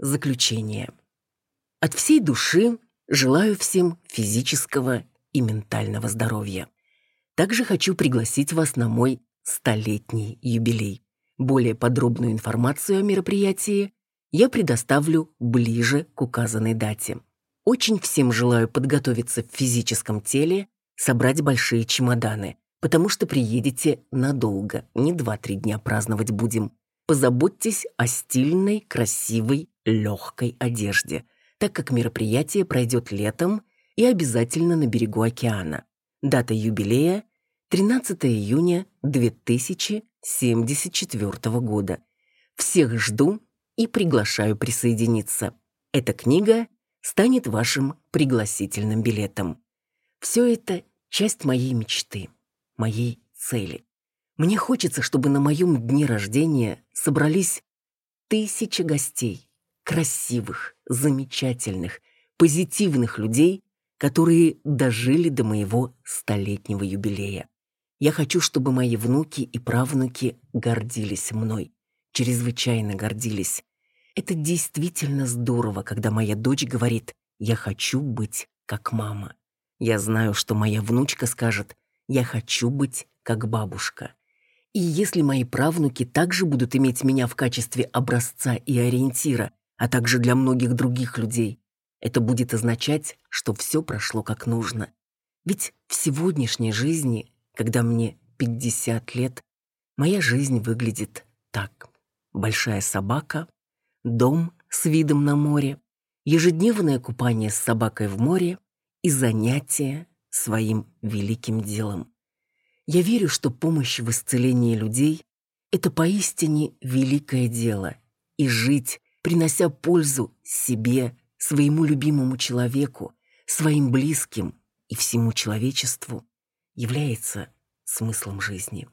заключение. От всей души желаю всем физического и ментального здоровья. Также хочу пригласить вас на мой столетний юбилей. Более подробную информацию о мероприятии я предоставлю ближе к указанной дате. Очень всем желаю подготовиться в физическом теле, собрать большие чемоданы, потому что приедете надолго, не 2-3 дня праздновать будем. Позаботьтесь о стильной, красивой, легкой одежде, так как мероприятие пройдет летом и обязательно на берегу океана. Дата юбилея – 13 июня 2074 года. Всех жду и приглашаю присоединиться. Эта книга станет вашим пригласительным билетом. Все это часть моей мечты, моей цели. Мне хочется, чтобы на моем дне рождения собрались тысячи гостей, красивых, замечательных, позитивных людей, которые дожили до моего столетнего юбилея. Я хочу, чтобы мои внуки и правнуки гордились мной, чрезвычайно гордились. Это действительно здорово, когда моя дочь говорит «я хочу быть как мама». Я знаю, что моя внучка скажет «я хочу быть как бабушка». И если мои правнуки также будут иметь меня в качестве образца и ориентира, а также для многих других людей, это будет означать, что все прошло как нужно. Ведь в сегодняшней жизни, когда мне 50 лет, моя жизнь выглядит так. Большая собака, дом с видом на море, ежедневное купание с собакой в море и занятие своим великим делом. Я верю, что помощь в исцелении людей — это поистине великое дело, и жить, принося пользу себе, своему любимому человеку, своим близким и всему человечеству, является смыслом жизни.